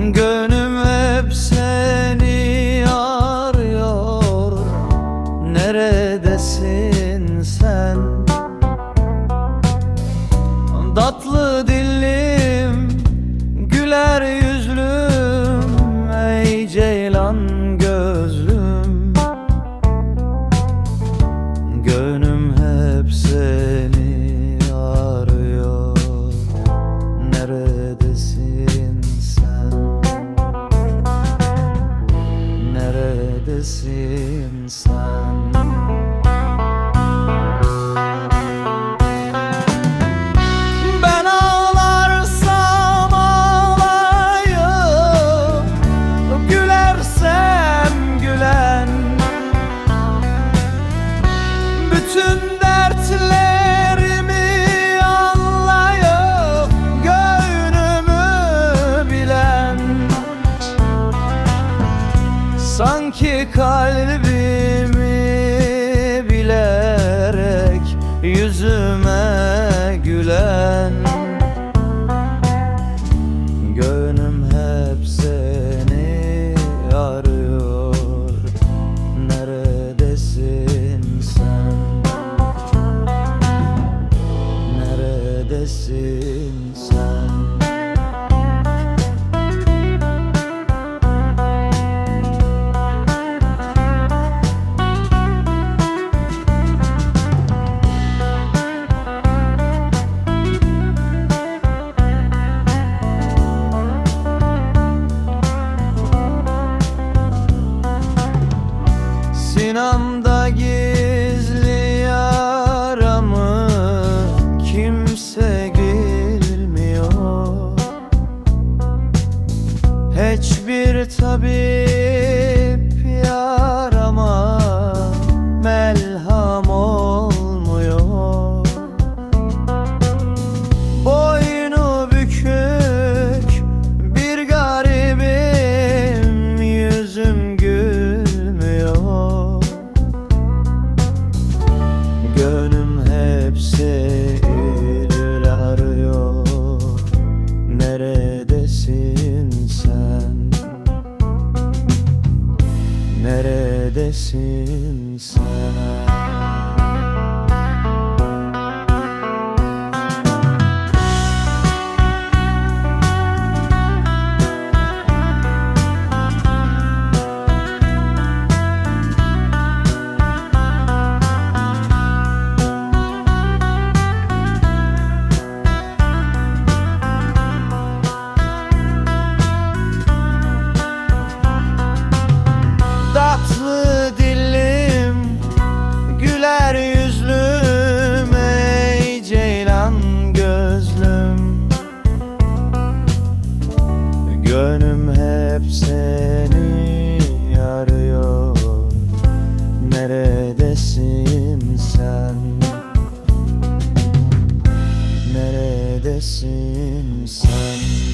Gonna inside. inside. hep seni arıyor Neredesin sen? Neredesin sen?